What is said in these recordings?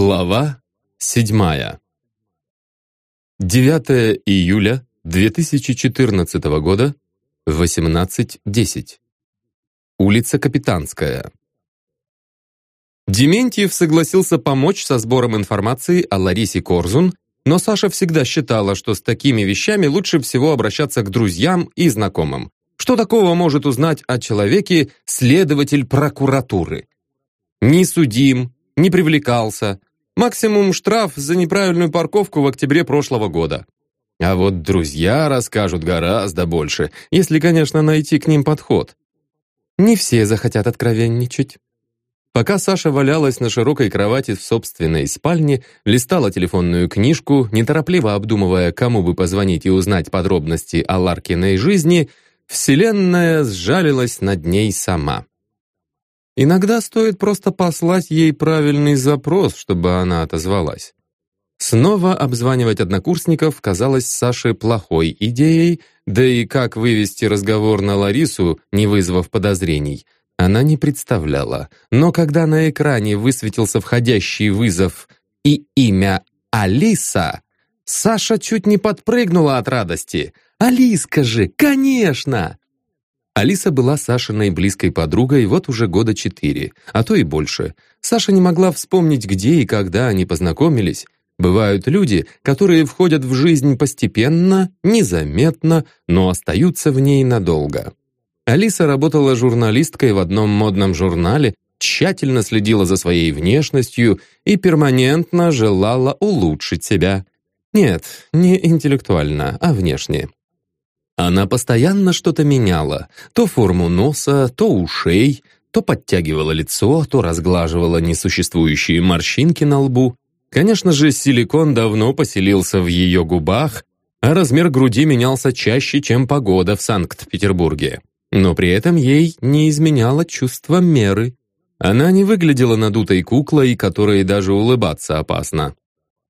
Глава 7. 9 июля 2014 года, 18.10. Улица Капитанская. Дементьев согласился помочь со сбором информации о Ларисе Корзун, но Саша всегда считала, что с такими вещами лучше всего обращаться к друзьям и знакомым. Что такого может узнать о человеке следователь прокуратуры? Не судим, не привлекался. Максимум штраф за неправильную парковку в октябре прошлого года. А вот друзья расскажут гораздо больше, если, конечно, найти к ним подход. Не все захотят откровенничать. Пока Саша валялась на широкой кровати в собственной спальне, листала телефонную книжку, неторопливо обдумывая, кому бы позвонить и узнать подробности о Ларкиной жизни, Вселенная сжалилась над ней сама. Иногда стоит просто послать ей правильный запрос, чтобы она отозвалась. Снова обзванивать однокурсников казалось Саше плохой идеей, да и как вывести разговор на Ларису, не вызвав подозрений, она не представляла. Но когда на экране высветился входящий вызов и имя Алиса, Саша чуть не подпрыгнула от радости. «Алиска же, конечно!» Алиса была Сашиной близкой подругой вот уже года четыре, а то и больше. Саша не могла вспомнить, где и когда они познакомились. Бывают люди, которые входят в жизнь постепенно, незаметно, но остаются в ней надолго. Алиса работала журналисткой в одном модном журнале, тщательно следила за своей внешностью и перманентно желала улучшить себя. Нет, не интеллектуально, а внешне. Она постоянно что-то меняла. То форму носа, то ушей, то подтягивала лицо, то разглаживала несуществующие морщинки на лбу. Конечно же, силикон давно поселился в ее губах, а размер груди менялся чаще, чем погода в Санкт-Петербурге. Но при этом ей не изменяло чувство меры. Она не выглядела надутой куклой, которой даже улыбаться опасно.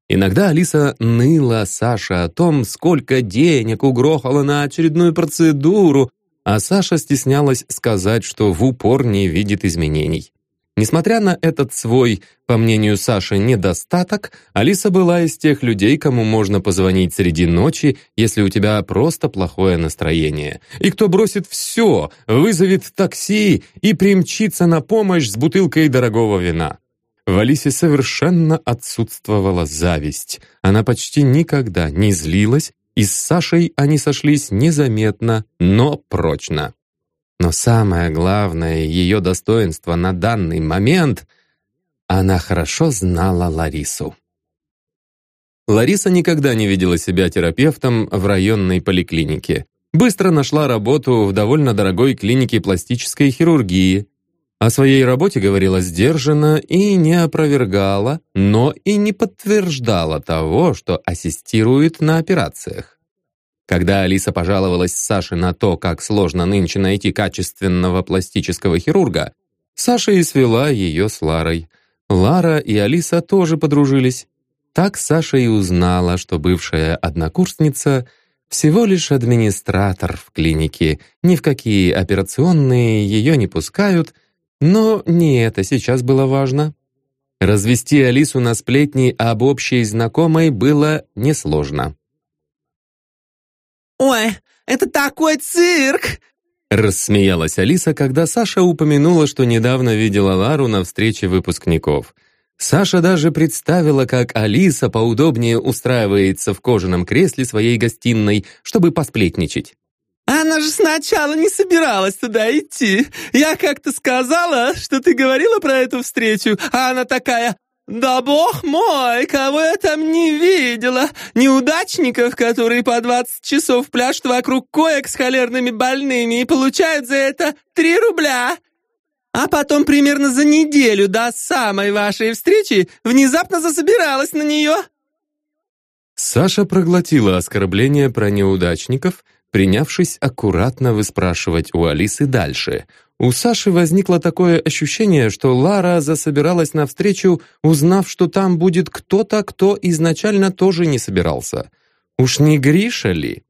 Иногда Алиса ныла Саше о том, сколько денег угрохала на очередную процедуру, а Саша стеснялась сказать, что в упор не видит изменений. Несмотря на этот свой, по мнению Саши, недостаток, Алиса была из тех людей, кому можно позвонить среди ночи, если у тебя просто плохое настроение. И кто бросит все, вызовет такси и примчится на помощь с бутылкой дорогого вина. В Алисе совершенно отсутствовала зависть. Она почти никогда не злилась, и с Сашей они сошлись незаметно, но прочно. Но самое главное ее достоинство на данный момент — она хорошо знала Ларису. Лариса никогда не видела себя терапевтом в районной поликлинике. Быстро нашла работу в довольно дорогой клинике пластической хирургии, о своей работе говорила сдержанно и не опровергала, но и не подтверждала того, что ассистирует на операциях. Когда Алиса пожаловалась Саше на то, как сложно нынче найти качественного пластического хирурга, Саша и свела ее с Ларой. Лара и Алиса тоже подружились. Так Саша и узнала, что бывшая однокурсница всего лишь администратор в клинике, ни в какие операционные ее не пускают — но не это сейчас было важно. Развести Алису на сплетни об общей знакомой было несложно. «Ой, это такой цирк!» Рассмеялась Алиса, когда Саша упомянула, что недавно видела Лару на встрече выпускников. Саша даже представила, как Алиса поудобнее устраивается в кожаном кресле своей гостиной, чтобы посплетничать. Она же сначала не собиралась туда идти. Я как-то сказала, что ты говорила про эту встречу, а она такая... «Да бог мой, кого я там не видела! Неудачников, которые по 20 часов пляшут вокруг коек с холерными больными и получают за это 3 рубля!» А потом примерно за неделю до самой вашей встречи внезапно засобиралась на нее. Саша проглотила оскорбление про неудачников – принявшись аккуратно выспрашивать у Алисы дальше. У Саши возникло такое ощущение, что Лара засобиралась навстречу, узнав, что там будет кто-то, кто изначально тоже не собирался. Уж не Гриша ли?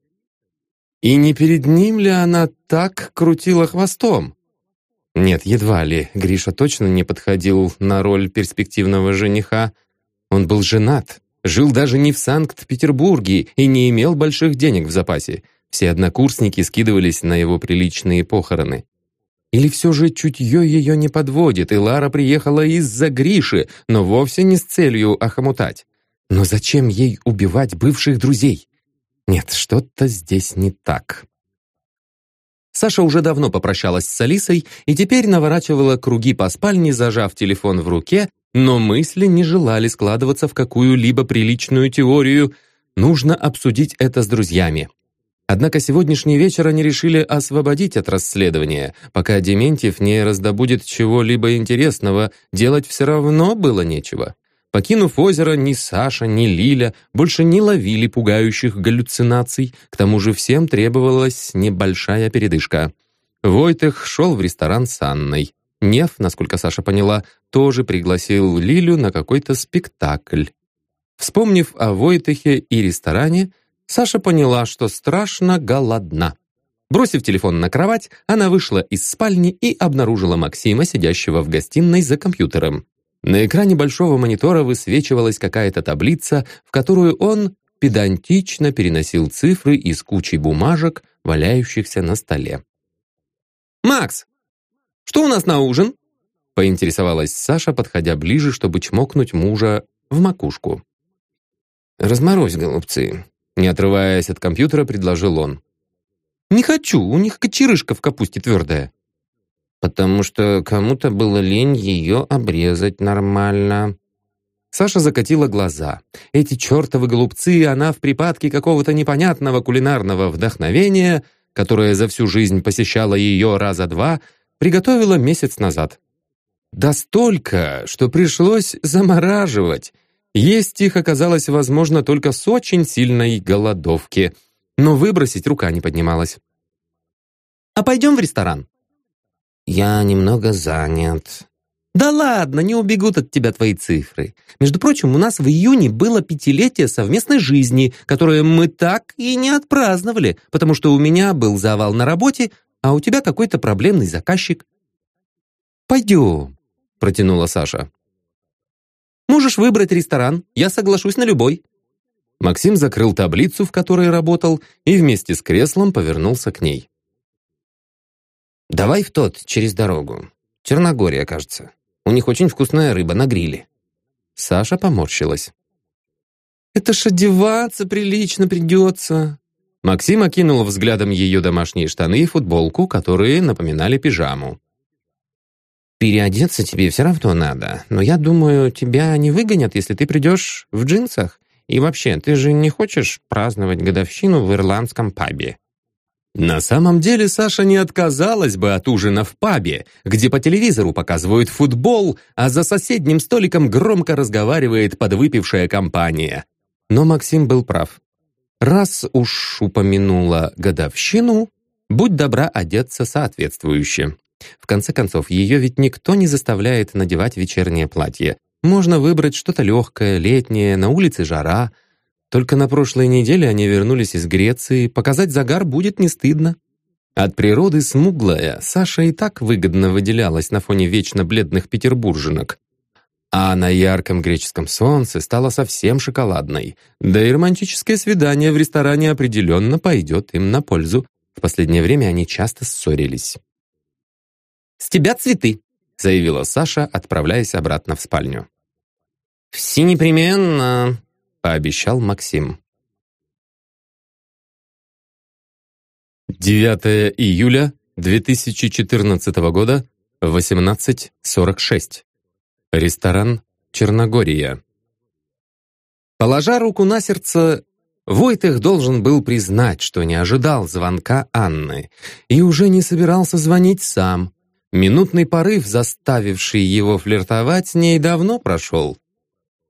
И не перед ним ли она так крутила хвостом? Нет, едва ли. Гриша точно не подходил на роль перспективного жениха. Он был женат, жил даже не в Санкт-Петербурге и не имел больших денег в запасе. Все однокурсники скидывались на его приличные похороны. Или все же чутье ее не подводит, и Лара приехала из-за Гриши, но вовсе не с целью охомутать. Но зачем ей убивать бывших друзей? Нет, что-то здесь не так. Саша уже давно попрощалась с Алисой и теперь наворачивала круги по спальне, зажав телефон в руке, но мысли не желали складываться в какую-либо приличную теорию. Нужно обсудить это с друзьями. Однако сегодняшний вечер они решили освободить от расследования. Пока Дементьев не раздобудет чего-либо интересного, делать все равно было нечего. Покинув озеро, ни Саша, ни Лиля больше не ловили пугающих галлюцинаций, к тому же всем требовалась небольшая передышка. Войтых шел в ресторан с Анной. Нев, насколько Саша поняла, тоже пригласил Лилю на какой-то спектакль. Вспомнив о Войтыхе и ресторане, Саша поняла, что страшно голодна. Бросив телефон на кровать, она вышла из спальни и обнаружила Максима, сидящего в гостиной за компьютером. На экране большого монитора высвечивалась какая-то таблица, в которую он педантично переносил цифры из кучи бумажек, валяющихся на столе. «Макс, что у нас на ужин?» поинтересовалась Саша, подходя ближе, чтобы чмокнуть мужа в макушку. «Разморозь, голубцы», — не отрываясь от компьютера, предложил он. «Не хочу, у них кочерышка в капусте твердая», потому что кому-то было лень ее обрезать нормально. Саша закатила глаза. Эти чертовы голубцы, она в припадке какого-то непонятного кулинарного вдохновения, которое за всю жизнь посещало ее раза два, приготовила месяц назад. Да столько, что пришлось замораживать. Есть их оказалось возможно только с очень сильной голодовки, но выбросить рука не поднималась. «А пойдем в ресторан?» «Я немного занят». «Да ладно, не убегут от тебя твои цифры. Между прочим, у нас в июне было пятилетие совместной жизни, которое мы так и не отпраздновали, потому что у меня был завал на работе, а у тебя какой-то проблемный заказчик». «Пойдем», — протянула Саша. «Можешь выбрать ресторан, я соглашусь на любой». Максим закрыл таблицу, в которой работал, и вместе с креслом повернулся к ней. «Давай в тот, через дорогу. Черногория, кажется. У них очень вкусная рыба на гриле». Саша поморщилась. «Это ж одеваться прилично придется». Максим окинул взглядом ее домашние штаны и футболку, которые напоминали пижаму. «Переодеться тебе все равно надо, но я думаю, тебя не выгонят, если ты придешь в джинсах. И вообще, ты же не хочешь праздновать годовщину в ирландском пабе?» На самом деле Саша не отказалась бы от ужина в пабе, где по телевизору показывают футбол, а за соседним столиком громко разговаривает подвыпившая компания. Но Максим был прав. Раз уж упомянула годовщину, будь добра одеться соответствующе. В конце концов, ее ведь никто не заставляет надевать вечернее платье. Можно выбрать что-то легкое, летнее, на улице жара — только на прошлой неделе они вернулись из Греции, показать загар будет не стыдно. От природы смуглая, Саша и так выгодно выделялась на фоне вечно бледных петербурженок. А на ярком греческом солнце стала совсем шоколадной. Да и романтическое свидание в ресторане определенно пойдет им на пользу. В последнее время они часто ссорились. «С тебя цветы», — заявила Саша, отправляясь обратно в спальню. «Все непременно», пообещал Максим. 9 июля 2014 года, 18.46. Ресторан «Черногория». Положа руку на сердце, Войтых должен был признать, что не ожидал звонка Анны и уже не собирался звонить сам. Минутный порыв, заставивший его флиртовать с ней, давно прошел.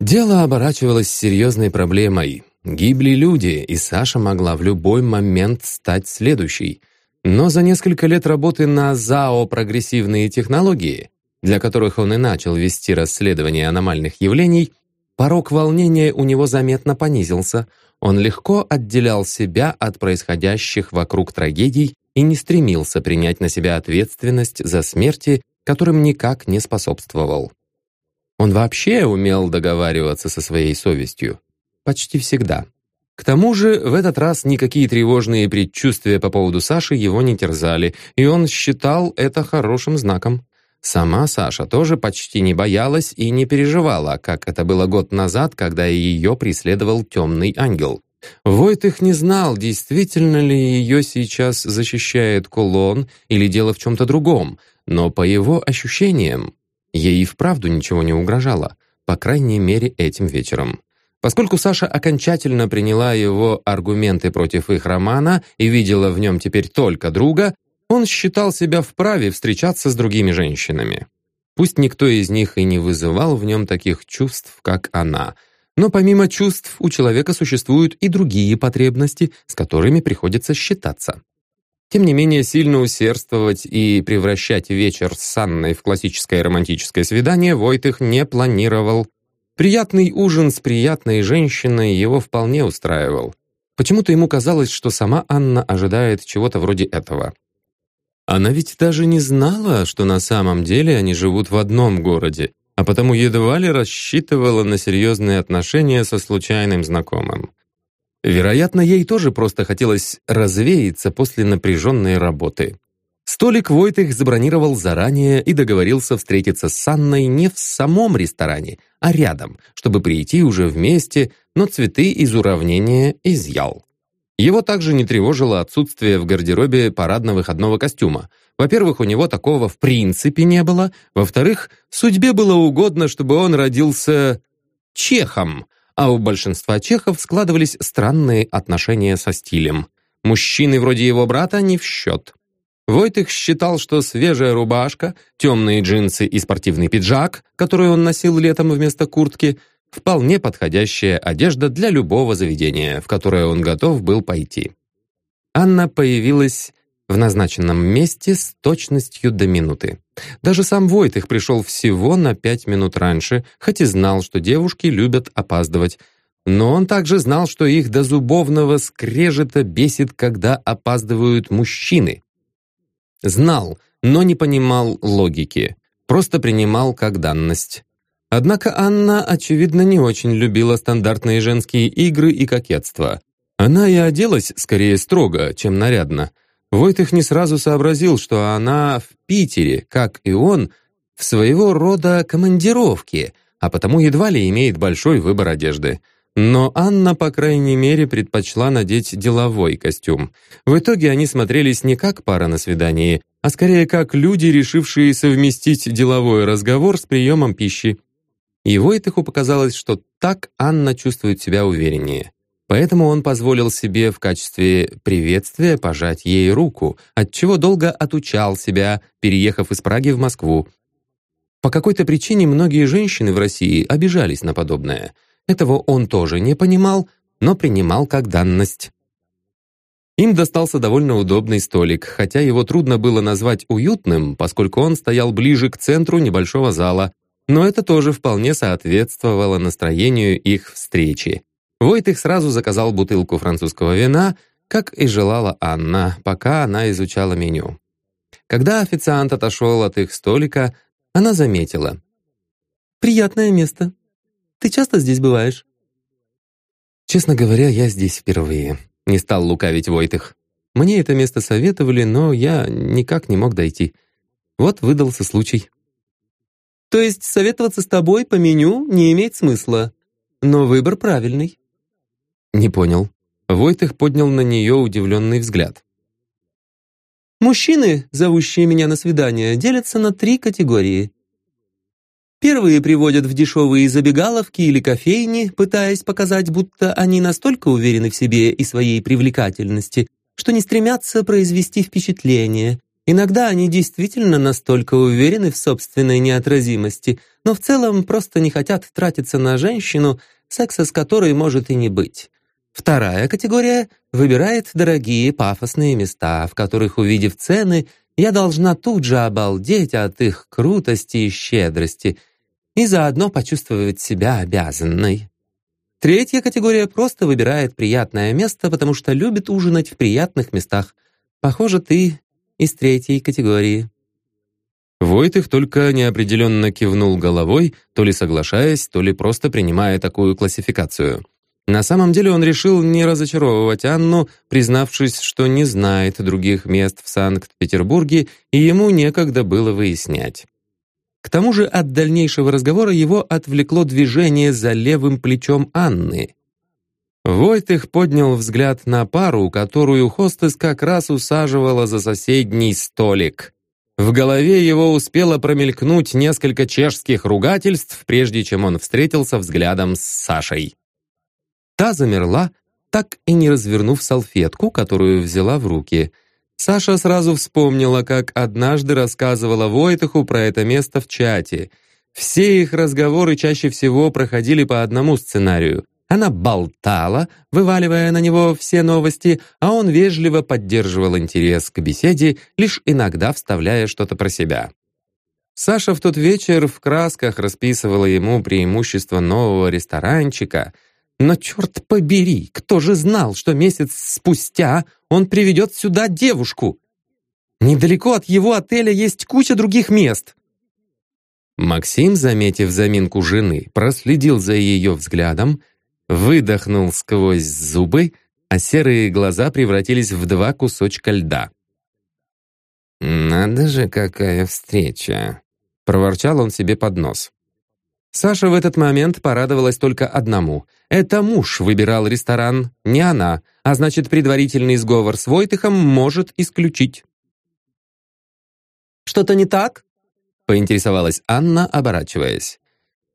Дело оборачивалось серьезной проблемой. Гибли люди, и Саша могла в любой момент стать следующей. Но за несколько лет работы на ЗАО «Прогрессивные технологии», для которых он и начал вести расследование аномальных явлений, порог волнения у него заметно понизился. Он легко отделял себя от происходящих вокруг трагедий и не стремился принять на себя ответственность за смерти, которым никак не способствовал. Он вообще умел договариваться со своей совестью. Почти всегда. К тому же, в этот раз никакие тревожные предчувствия по поводу Саши его не терзали, и он считал это хорошим знаком. Сама Саша тоже почти не боялась и не переживала, как это было год назад, когда ее преследовал темный ангел. Войтых не знал, действительно ли ее сейчас защищает кулон или дело в чем-то другом, но по его ощущениям, ей и вправду ничего не угрожало, по крайней мере этим вечером. Поскольку Саша окончательно приняла его аргументы против их романа и видела в нем теперь только друга, он считал себя вправе встречаться с другими женщинами. Пусть никто из них и не вызывал в нем таких чувств, как она, но помимо чувств у человека существуют и другие потребности, с которыми приходится считаться. Тем не менее, сильно усердствовать и превращать вечер с Анной в классическое романтическое свидание Войтых не планировал. Приятный ужин с приятной женщиной его вполне устраивал. Почему-то ему казалось, что сама Анна ожидает чего-то вроде этого. Она ведь даже не знала, что на самом деле они живут в одном городе, а потому едва ли рассчитывала на серьезные отношения со случайным знакомым. Вероятно, ей тоже просто хотелось развеяться после напряженной работы. Столик Войтых забронировал заранее и договорился встретиться с Анной не в самом ресторане, а рядом, чтобы прийти уже вместе, но цветы из уравнения изъял. Его также не тревожило отсутствие в гардеробе парадно-выходного костюма. Во-первых, у него такого в принципе не было. Во-вторых, судьбе было угодно, чтобы он родился чехом, а у большинства чехов складывались странные отношения со стилем. Мужчины вроде его брата не в счет. Войтых считал, что свежая рубашка, темные джинсы и спортивный пиджак, который он носил летом вместо куртки, вполне подходящая одежда для любого заведения, в которое он готов был пойти. Анна появилась в назначенном месте с точностью до минуты. Даже сам Войтых пришел всего на пять минут раньше, хоть и знал, что девушки любят опаздывать, но он также знал, что их до зубовного скрежета бесит, когда опаздывают мужчины. Знал, но не понимал логики. Просто принимал как данность. Однако Анна, очевидно, не очень любила стандартные женские игры и кокетство. Она и оделась скорее строго, чем нарядно. Войтых не сразу сообразил, что она в Питере, как и он, в своего рода командировке, а потому едва ли имеет большой выбор одежды. Но Анна, по крайней мере, предпочла надеть деловой костюм. В итоге они смотрелись не как пара на свидании, а скорее как люди, решившие совместить деловой разговор с приемом пищи. И Войтыху показалось, что так Анна чувствует себя увереннее. Поэтому он позволил себе в качестве приветствия пожать ей руку, отчего долго отучал себя, переехав из Праги в Москву. По какой-то причине многие женщины в России обижались на подобное – этого он тоже не понимал, но принимал как данность. Им достался довольно удобный столик, хотя его трудно было назвать уютным, поскольку он стоял ближе к центру небольшого зала, но это тоже вполне соответствовало настроению их встречи. Войтых сразу заказал бутылку французского вина, как и желала Анна, пока она изучала меню. Когда официант отошел от их столика, она заметила. «Приятное место. Ты часто здесь бываешь?» «Честно говоря, я здесь впервые», — не стал лукавить Войтых. «Мне это место советовали, но я никак не мог дойти. Вот выдался случай». «То есть советоваться с тобой по меню не имеет смысла, но выбор правильный?» «Не понял». Войтых поднял на нее удивленный взгляд. «Мужчины, зовущие меня на свидание, делятся на три категории. Первые приводят в дешевые забегаловки или кофейни, пытаясь показать, будто они настолько уверены в себе и своей привлекательности, что не стремятся произвести впечатление. Иногда они действительно настолько уверены в собственной неотразимости, но в целом просто не хотят тратиться на женщину, секса с которой может и не быть. Вторая категория выбирает дорогие пафосные места, в которых, увидев цены, я должна тут же обалдеть от их крутости и щедрости и заодно почувствовать себя обязанной. Третья категория просто выбирает приятное место, потому что любит ужинать в приятных местах. Похоже, ты из третьей категории. Войтых только неопределенно кивнул головой, то ли соглашаясь, то ли просто принимая такую классификацию. На самом деле он решил не разочаровывать Анну, признавшись, что не знает других мест в Санкт-Петербурге, и ему некогда было выяснять. К тому же от дальнейшего разговора его отвлекло движение за левым плечом Анны. Войтых поднял взгляд на пару, которую хостес как раз усаживала за соседний столик. В голове его успело промелькнуть несколько чешских ругательств, прежде чем он встретился взглядом с Сашей. Та замерла, так и не развернув салфетку, которую взяла в руки. Саша сразу вспомнила, как однажды рассказывала Войтаху про это место в чате. Все их разговоры чаще всего проходили по одному сценарию. Она болтала, вываливая на него все новости, а он вежливо поддерживал интерес к беседе, лишь иногда вставляя что-то про себя. Саша в тот вечер в красках расписывала ему преимущества нового ресторанчика — но черт побери, кто же знал, что месяц спустя он приведет сюда девушку? Недалеко от его отеля есть куча других мест. Максим, заметив заминку жены, проследил за ее взглядом, выдохнул сквозь зубы, а серые глаза превратились в два кусочка льда. «Надо же, какая встреча!» — проворчал он себе под нос. Саша в этот момент порадовалась только одному. Это муж выбирал ресторан, не она, а значит, предварительный сговор с Войтыхом может исключить. «Что-то не так?» — поинтересовалась Анна, оборачиваясь.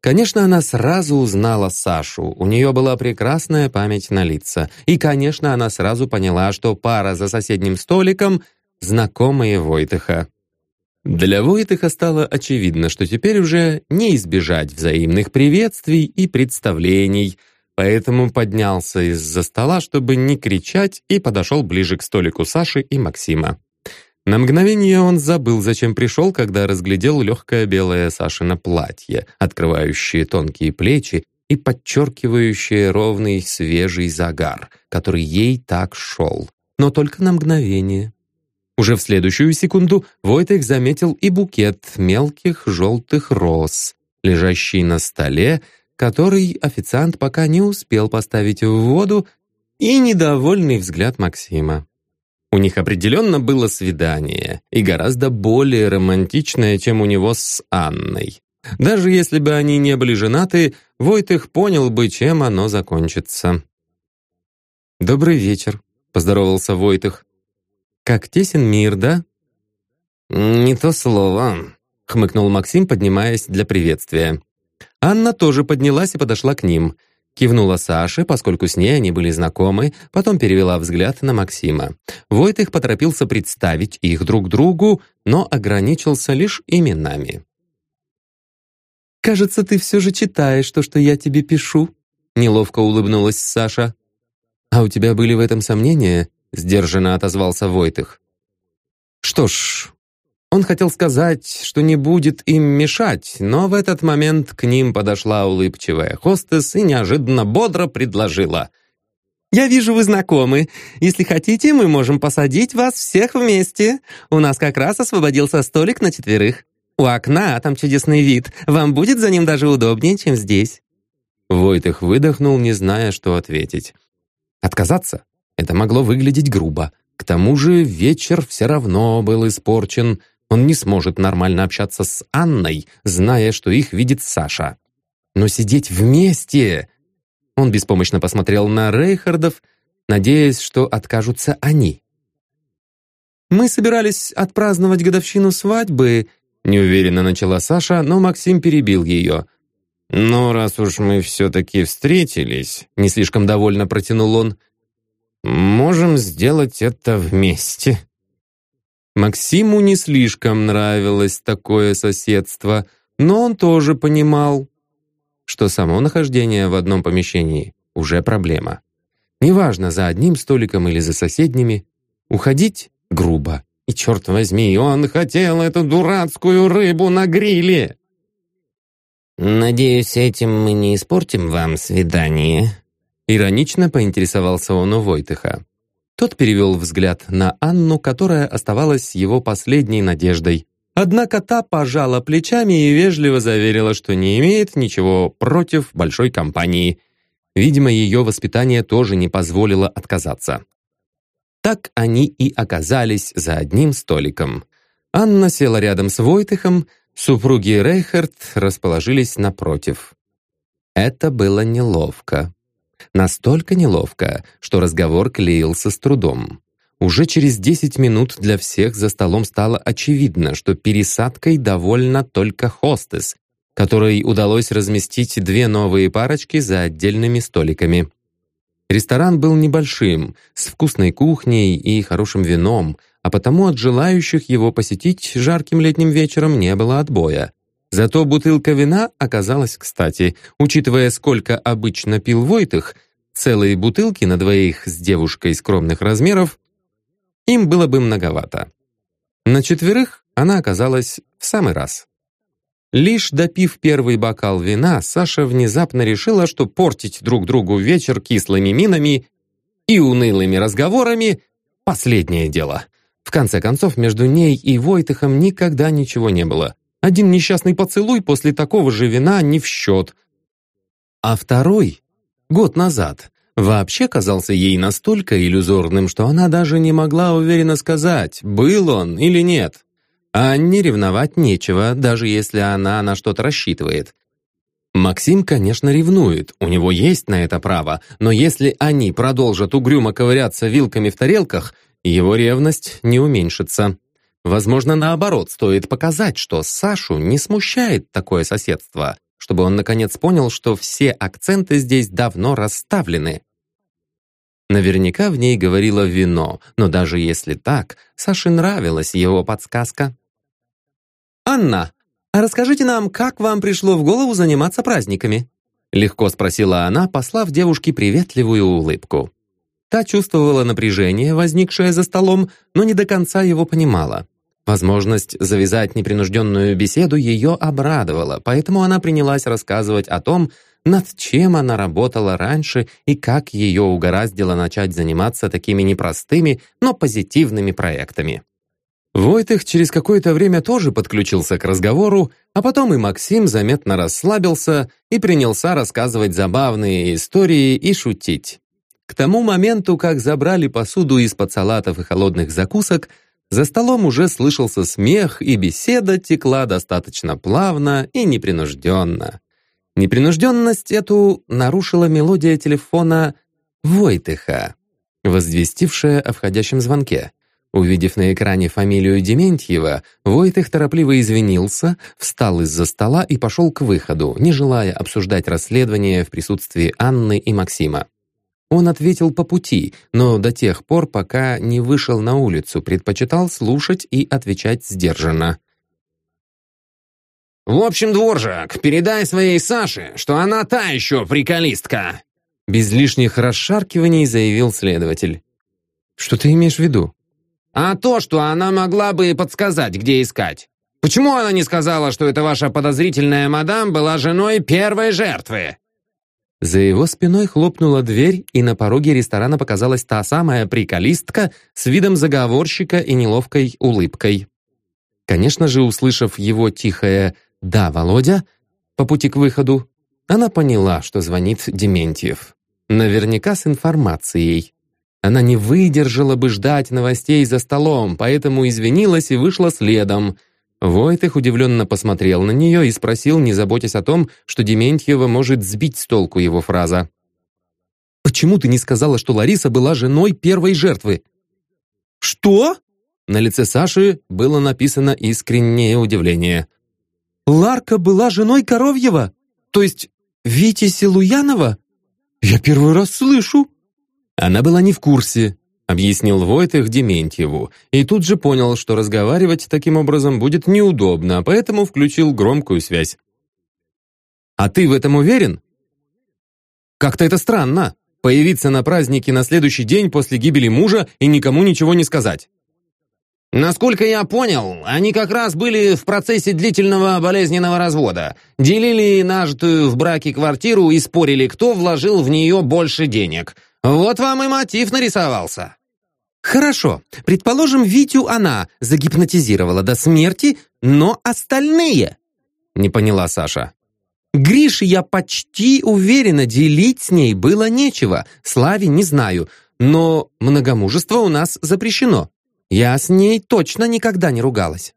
Конечно, она сразу узнала Сашу, у нее была прекрасная память на лица. И, конечно, она сразу поняла, что пара за соседним столиком — знакомые Войтыха. Для Войтыха стало очевидно, что теперь уже не избежать взаимных приветствий и представлений, поэтому поднялся из-за стола, чтобы не кричать, и подошел ближе к столику Саши и Максима. На мгновение он забыл, зачем пришел, когда разглядел легкое белое Сашино платье, открывающее тонкие плечи и подчеркивающее ровный свежий загар, который ей так шел. Но только на мгновение. Уже в следующую секунду Войтых заметил и букет мелких желтых роз, лежащий на столе, который официант пока не успел поставить в воду, и недовольный взгляд Максима. У них определенно было свидание, и гораздо более романтичное, чем у него с Анной. Даже если бы они не были женаты, Войтых понял бы, чем оно закончится. «Добрый вечер», — поздоровался Войтых. Как тесен мир, да?» «Не то слово», — хмыкнул Максим, поднимаясь для приветствия. Анна тоже поднялась и подошла к ним. Кивнула Саше, поскольку с ней они были знакомы, потом перевела взгляд на Максима. Войтых поторопился представить их друг другу, но ограничился лишь именами. «Кажется, ты все же читаешь то, что я тебе пишу», — неловко улыбнулась Саша. «А у тебя были в этом сомнения?» Сдержанно отозвался Войтых. Что ж, он хотел сказать, что не будет им мешать, но в этот момент к ним подошла улыбчивая хостес и неожиданно бодро предложила. «Я вижу, вы знакомы. Если хотите, мы можем посадить вас всех вместе. У нас как раз освободился столик на четверых. У окна там чудесный вид. Вам будет за ним даже удобнее, чем здесь». Войтых выдохнул, не зная, что ответить. Отказаться? Это могло выглядеть грубо. К тому же вечер все равно был испорчен. Он не сможет нормально общаться с Анной, зная, что их видит Саша. Но сидеть вместе... Он беспомощно посмотрел на Рейхардов, надеясь, что откажутся они. «Мы собирались отпраздновать годовщину свадьбы», неуверенно начала Саша, но Максим перебил ее. «Но раз уж мы все-таки встретились», не слишком довольно протянул он, Можем сделать это вместе». Максиму не слишком нравилось такое соседство, но он тоже понимал, что само нахождение в одном помещении уже проблема. Неважно, за одним столиком или за соседними, уходить грубо. И черт возьми, он хотел эту дурацкую рыбу на гриле. «Надеюсь, этим мы не испортим вам свидание», Иронично поинтересовался он у Войтыха. Тот перевел взгляд на Анну, которая оставалась его последней надеждой. Однако та пожала плечами и вежливо заверила, что не имеет ничего против большой компании. Видимо, ее воспитание тоже не позволило отказаться. Так они и оказались за одним столиком. Анна села рядом с Войтыхом, супруги Рейхард расположились напротив. Это было неловко. Настолько неловко, что разговор клеился с трудом. Уже через 10 минут для всех за столом стало очевидно, что пересадкой довольна только хостес, которой удалось разместить две новые парочки за отдельными столиками. Ресторан был небольшим, с вкусной кухней и хорошим вином, а потому от желающих его посетить жарким летним вечером не было отбоя. Зато бутылка вина оказалась кстати, учитывая, сколько обычно пил Войтых, целые бутылки на двоих с девушкой скромных размеров им было бы многовато. На четверых она оказалась в самый раз. Лишь допив первый бокал вина, Саша внезапно решила, что портить друг другу вечер кислыми минами и унылыми разговорами — последнее дело. В конце концов, между ней и Войтыхом никогда ничего не было. Один несчастный поцелуй после такого же вина не в счет. А второй, год назад, вообще казался ей настолько иллюзорным, что она даже не могла уверенно сказать, был он или нет. А не ревновать нечего, даже если она на что-то рассчитывает. Максим, конечно, ревнует, у него есть на это право, но если они продолжат угрюмо ковыряться вилками в тарелках, его ревность не уменьшится. Возможно, наоборот, стоит показать, что Сашу не смущает такое соседство, чтобы он наконец понял, что все акценты здесь давно расставлены. Наверняка в ней говорило вино, но даже если так, Саше нравилась его подсказка. «Анна, а расскажите нам, как вам пришло в голову заниматься праздниками?» Легко спросила она, послав девушке приветливую улыбку. Та чувствовала напряжение, возникшее за столом, но не до конца его понимала. Возможность завязать непринужденную беседу ее обрадовала, поэтому она принялась рассказывать о том, над чем она работала раньше и как ее угораздило начать заниматься такими непростыми, но позитивными проектами. Войтых через какое-то время тоже подключился к разговору, а потом и Максим заметно расслабился и принялся рассказывать забавные истории и шутить. К тому моменту, как забрали посуду из-под салатов и холодных закусок, за столом уже слышался смех, и беседа текла достаточно плавно и непринужденно. Непринужденность эту нарушила мелодия телефона Войтыха, возвестившая о входящем звонке. Увидев на экране фамилию Дементьева, Войтых торопливо извинился, встал из-за стола и пошел к выходу, не желая обсуждать расследование в присутствии Анны и Максима. Он ответил по пути, но до тех пор, пока не вышел на улицу, предпочитал слушать и отвечать сдержанно. «В общем, дворжак, передай своей Саше, что она та еще приколистка!» Без лишних расшаркиваний заявил следователь. «Что ты имеешь в виду?» «А то, что она могла бы подсказать, где искать. Почему она не сказала, что эта ваша подозрительная мадам была женой первой жертвы?» За его спиной хлопнула дверь, и на пороге ресторана показалась та самая приколистка с видом заговорщика и неловкой улыбкой. Конечно же, услышав его тихое «Да, Володя», по пути к выходу, она поняла, что звонит Дементьев. Наверняка с информацией. Она не выдержала бы ждать новостей за столом, поэтому извинилась и вышла следом — Войтых удивленно посмотрел на нее и спросил, не заботясь о том, что Дементьева может сбить с толку его фраза. «Почему ты не сказала, что Лариса была женой первой жертвы?» «Что?» На лице Саши было написано искреннее удивление. «Ларка была женой Коровьева? То есть Вити Силуянова? Я первый раз слышу!» Она была не в курсе, объяснил Войтых Дементьеву, и тут же понял, что разговаривать таким образом будет неудобно, поэтому включил громкую связь. «А ты в этом уверен?» «Как-то это странно, появиться на празднике на следующий день после гибели мужа и никому ничего не сказать». Насколько я понял, они как раз были в процессе длительного болезненного развода, делили нажитую в браке квартиру и спорили, кто вложил в нее больше денег. Вот вам и мотив нарисовался. Хорошо, предположим, Витю она загипнотизировала до смерти, но остальные?» Не поняла Саша. Грише я почти уверена, делить с ней было нечего. Славе не знаю, но многомужество у нас запрещено. Я с ней точно никогда не ругалась.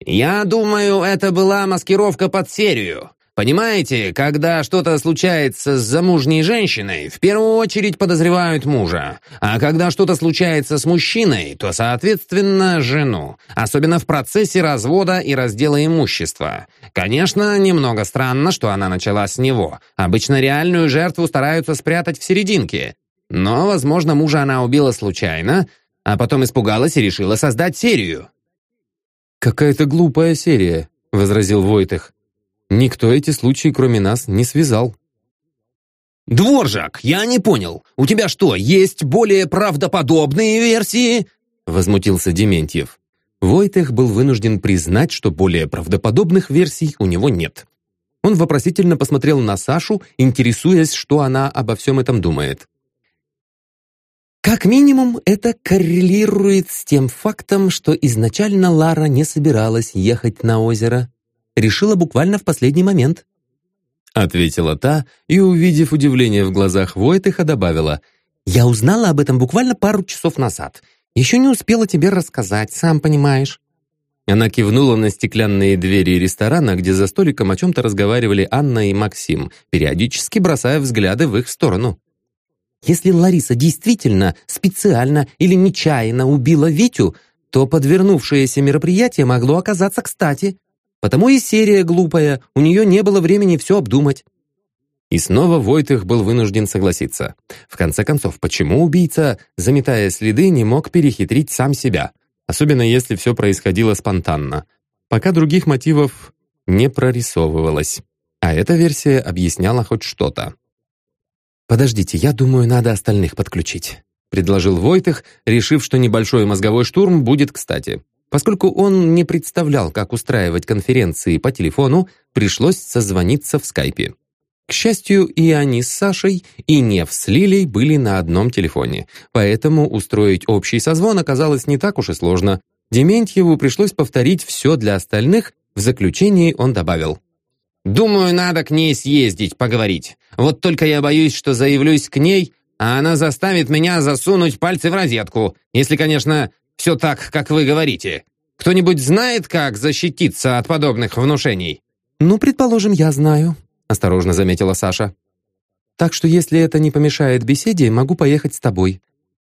«Я думаю, это была маскировка под серию. Понимаете, когда что-то случается с замужней женщиной, в первую очередь подозревают мужа. А когда что-то случается с мужчиной, то, соответственно, жену. Особенно в процессе развода и раздела имущества. Конечно, немного странно, что она начала с него. Обычно реальную жертву стараются спрятать в серединке. Но, возможно, мужа она убила случайно, а потом испугалась и решила создать серию. «Какая-то глупая серия», — возразил Войтых. Никто эти случаи, кроме нас, не связал. «Дворжак, я не понял. У тебя что, есть более правдоподобные версии?» Возмутился Дементьев. Войтех был вынужден признать, что более правдоподобных версий у него нет. Он вопросительно посмотрел на Сашу, интересуясь, что она обо всем этом думает. Как минимум, это коррелирует с тем фактом, что изначально Лара не собиралась ехать на озеро решила буквально в последний момент». Ответила та и, увидев удивление в глазах Войтыха, добавила, «Я узнала об этом буквально пару часов назад. Еще не успела тебе рассказать, сам понимаешь». Она кивнула на стеклянные двери ресторана, где за столиком о чем-то разговаривали Анна и Максим, периодически бросая взгляды в их сторону. «Если Лариса действительно, специально или нечаянно убила Витю, то подвернувшееся мероприятие могло оказаться кстати. Потому и серия глупая, у нее не было времени все обдумать. И снова Войтых был вынужден согласиться. В конце концов, почему убийца, заметая следы, не мог перехитрить сам себя? Особенно если все происходило спонтанно. Пока других мотивов не прорисовывалось. А эта версия объясняла хоть что-то. «Подождите, я думаю, надо остальных подключить», — предложил Войтых, решив, что небольшой мозговой штурм будет кстати. Поскольку он не представлял, как устраивать конференции по телефону, пришлось созвониться в скайпе. К счастью, и они с Сашей, и Нев с Лилей были на одном телефоне, поэтому устроить общий созвон оказалось не так уж и сложно. Дементьеву пришлось повторить все для остальных, в заключении он добавил. «Думаю, надо к ней съездить, поговорить. Вот только я боюсь, что заявлюсь к ней, а она заставит меня засунуть пальцы в розетку, если, конечно, все так, как вы говорите. Кто-нибудь знает, как защититься от подобных внушений?» «Ну, предположим, я знаю», — осторожно заметила Саша. «Так что если это не помешает беседе, могу поехать с тобой.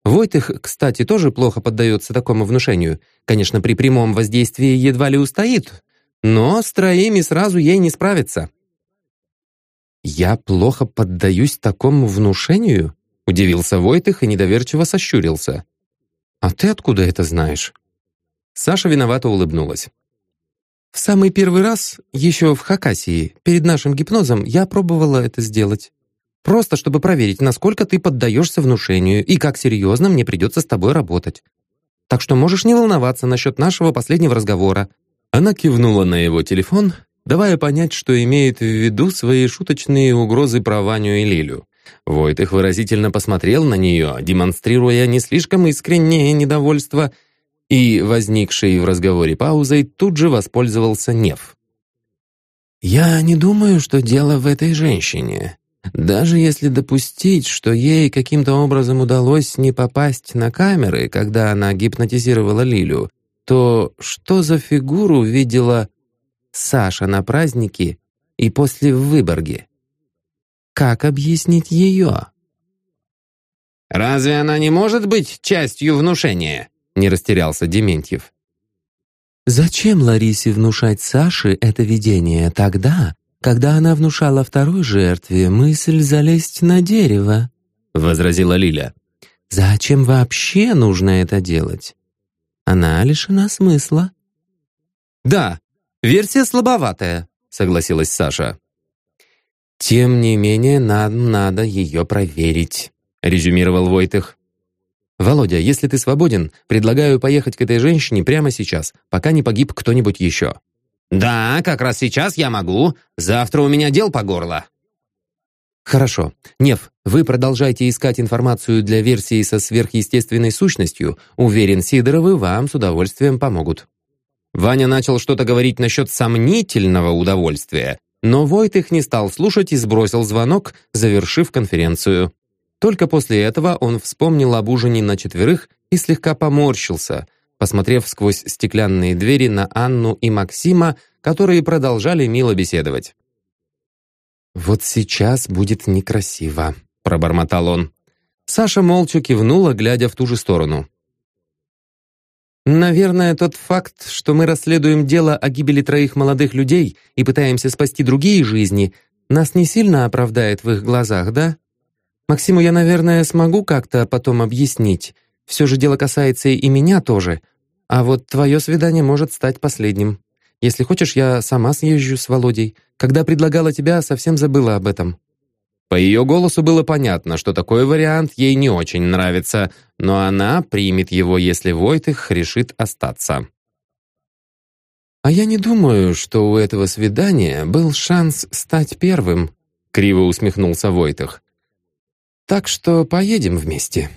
Войтых, кстати, тоже плохо поддается такому внушению. Конечно, при прямом воздействии едва ли устоит, но с троими сразу ей не справиться». «Я плохо поддаюсь такому внушению?» — удивился Войтых и недоверчиво сощурился. «А ты откуда это знаешь?» Саша виновато улыбнулась. «В самый первый раз, еще в Хакасии, перед нашим гипнозом, я пробовала это сделать. Просто чтобы проверить, насколько ты поддаешься внушению и как серьезно мне придется с тобой работать. Так что можешь не волноваться насчет нашего последнего разговора». Она кивнула на его телефон, давая понять, что имеет в виду свои шуточные угрозы про Ваню и Лилю. Войтых выразительно посмотрел на нее, демонстрируя не слишком искреннее недовольство, и, возникшей в разговоре паузой, тут же воспользовался Нев. «Я не думаю, что дело в этой женщине. Даже если допустить, что ей каким-то образом удалось не попасть на камеры, когда она гипнотизировала Лилю, то что за фигуру видела Саша на празднике и после в Выборге? Как объяснить ее? «Разве она не может быть частью внушения?» не растерялся Дементьев. Зачем Ларисе внушать Саше это видение тогда, когда она внушала второй жертве мысль залезть на дерево? возразила Лиля. Зачем вообще нужно это делать? Она лишена смысла. Да, версия слабоватая, согласилась Саша. «Тем не менее, нам надо ее проверить», — резюмировал Войтых. «Володя, если ты свободен, предлагаю поехать к этой женщине прямо сейчас, пока не погиб кто-нибудь еще». «Да, как раз сейчас я могу. Завтра у меня дел по горло». «Хорошо. Нев, вы продолжайте искать информацию для версии со сверхъестественной сущностью. Уверен, Сидоровы вам с удовольствием помогут». Ваня начал что-то говорить насчет сомнительного удовольствия, но Войтых не стал слушать и сбросил звонок, завершив конференцию. Только после этого он вспомнил об ужине на четверых и слегка поморщился, посмотрев сквозь стеклянные двери на Анну и Максима, которые продолжали мило беседовать. «Вот сейчас будет некрасиво», — пробормотал он. Саша молча кивнула, глядя в ту же сторону. Наверное, тот факт, что мы расследуем дело о гибели троих молодых людей и пытаемся спасти другие жизни, нас не сильно оправдает в их глазах, да? Максиму я, наверное, смогу как-то потом объяснить. Все же дело касается и меня тоже. А вот твое свидание может стать последним. Если хочешь, я сама съезжу с Володей. Когда предлагала тебя, совсем забыла об этом». По ее голосу было понятно, что такой вариант ей не очень нравится, но она примет его, если Войтых решит остаться. «А я не думаю, что у этого свидания был шанс стать первым», — криво усмехнулся Войтых. «Так что поедем вместе».